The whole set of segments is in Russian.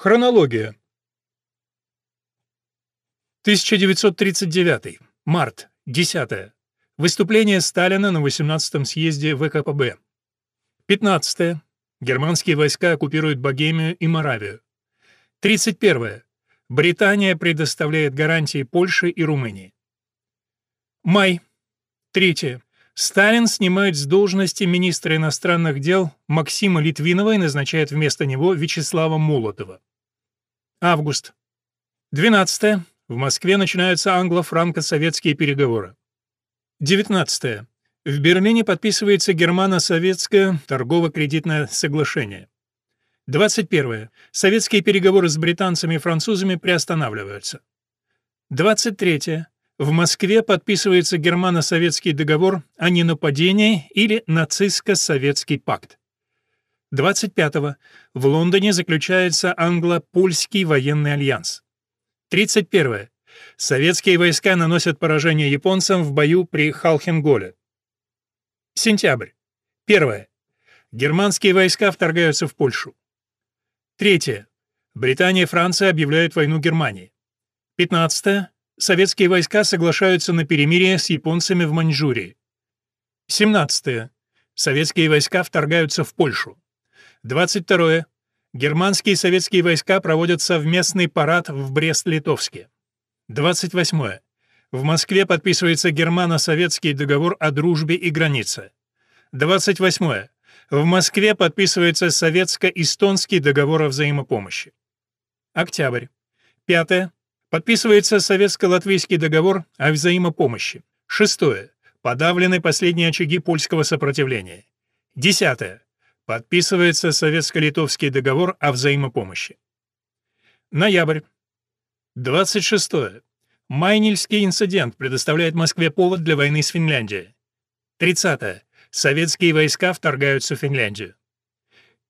Хронология. 1939. Март. 10. Выступление Сталина на 18-м съезде ВКПБ. 15. Германские войска оккупируют Богемию и Моравию. 31. Британия предоставляет гарантии Польше и Румынии. Май. 3. Сталин снимает с должности министра иностранных дел Максима Литвинова и назначает вместо него Вячеслава Молотова. Август. 12. В Москве начинаются англо-франко-советские переговоры. 19. В Берлине подписывается германо-советское торгово-кредитное соглашение. 21. Советские переговоры с британцами и французами приостанавливаются. 23. В Москве подписывается германо-советский договор о ненападении или нацистско-советский пакт. 25-го в Лондоне заключается англо-польский военный альянс. 31-е. Советские войска наносят поражение японцам в бою при Халхенголе. Сентябрь. 1. Германские войска вторгаются в Польшу. 3. Британия и Франция объявляют войну Германии. 15 советские войска соглашаются на перемирие с японцами в Маньчжурии. 17. Советские войска вторгаются в Польшу. 22. Германские и советские войска проводят совместный парад в Брест-Литовске. 28. В Москве подписывается германо-советский договор о дружбе и границе. 28. В Москве подписывается советско-эстонский договор о взаимопомощи. Октябрь. 5. Подписывается Советско-Латвийский договор о взаимопомощи. Шестое. Подавлены последние очаги польского сопротивления. Десятое. Подписывается Советско-Литовский договор о взаимопомощи. Ноябрь. 26. Майнильский инцидент предоставляет Москве повод для войны с Финляндией. 30. Советские войска вторгаются в Финляндию.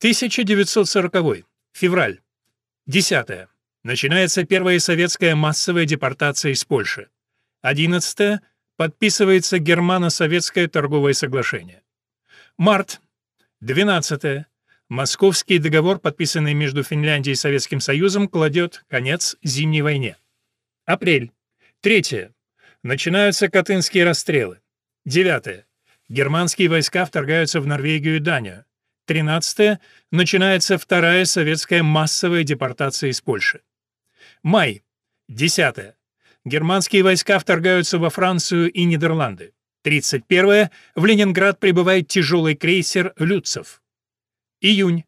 1940. Февраль. 10. Начинается первая советская массовая депортация из Польши. 11. Подписывается Германо-советское торговое соглашение. Март. 12. Московский договор, подписанный между Финляндией и Советским Союзом, кладет конец Зимней войне. Апрель. 3. Начинаются Катынские расстрелы. 9. Германские войска вторгаются в Норвегию и Данию. 13. Начинается вторая советская массовая депортация из Польши. Май. 10. Германские войска вторгаются во Францию и Нидерланды. 31. В Ленинград прибывает тяжелый крейсер «Люцев». Июнь.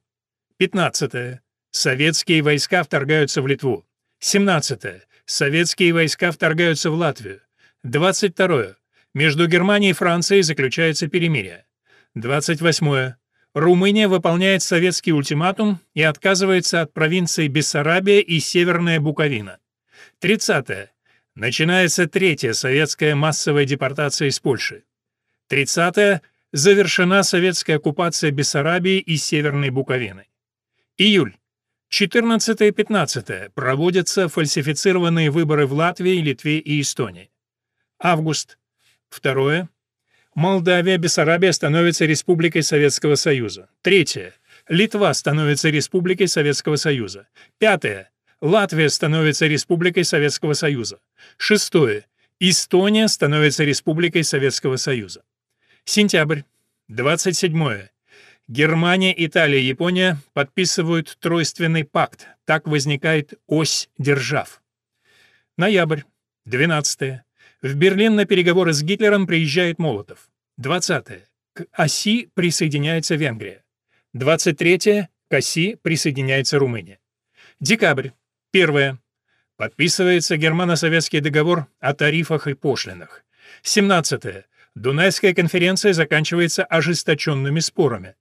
15. Советские войска вторгаются в Литву. 17. Советские войска вторгаются в Латвию. 22. Между Германией и Францией заключается перемирие. 28. Румыния выполняет советский ультиматум и отказывается от провинций Бессарабия и Северная Буковина. 30. Начинается третья советская массовая депортация из Польши. 30. Завершена советская оккупация Бессарабии и Северной Буковины. Июль. 14 и 15 проводятся фальсифицированные выборы в Латвии, Литве и Эстонии. Август. 2. Молдавия, Бессарабия становится республикой Советского Союза. Третье. Литва становится республикой Советского Союза. Пятое. Латвия становится республикой Советского Союза. Шестое. Эстония становится республикой Советского Союза. Сентябрь. 27. Германия, Италия Япония подписывают тройственный пакт. Так возникает ось держав. Ноябрь. 12. В Берлин на переговоры с Гитлером приезжает Молотов. 20. -е. К оси присоединяется Венгрия. 23. -е. К оси присоединяется Румыния. Декабрь. 1. Подписывается германо-советский договор о тарифах и пошлинах. 17. -е. Дунайская конференция заканчивается ожесточенными спорами.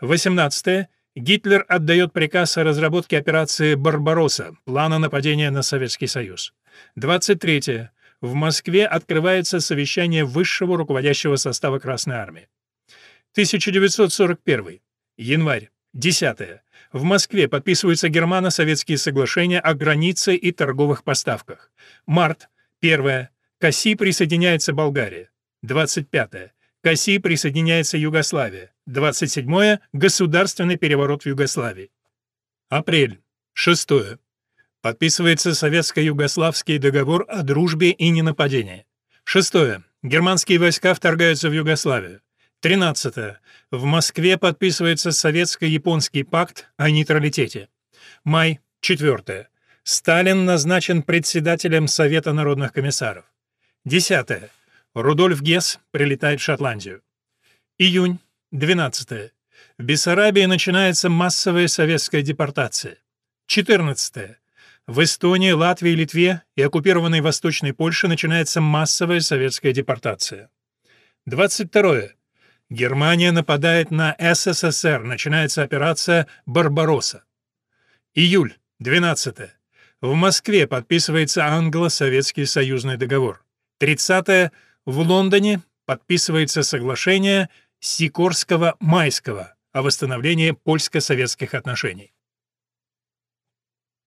18. -е. Гитлер отдает приказ о разработке операции «Барбаросса» — плана нападения на Советский Союз. 23. В Москве открывается совещание высшего руководящего состава Красной Армии. 1941. Январь. 10. В Москве подписываются германо-советские соглашения о границе и торговых поставках. Март. 1. К присоединяется Болгария. 25. К оси присоединяется Югославия. 27. Государственный переворот в Югославии. Апрель. Шестое. Подписывается Советско-Югославский договор о дружбе и ненападении. Шестое. Германские войска вторгаются в Югославию. 13. В Москве подписывается Советско-японский пакт о нейтралитете. Май. 4. Сталин назначен председателем Совета народных комиссаров. 10. Рудольф Гесс прилетает в Шотландию. Июнь. 12. В Бессарабии начинается массовая советская депортация. 14. В Эстонии, Латвии, Литве и оккупированной Восточной Польше начинается массовая советская депортация. 22. Германия нападает на СССР, начинается операция «Барбаросса». Июль, 12. В Москве подписывается англо-советский союзный договор. 30. В Лондоне подписывается соглашение Сикорского-Майского о восстановлении польско-советских отношений.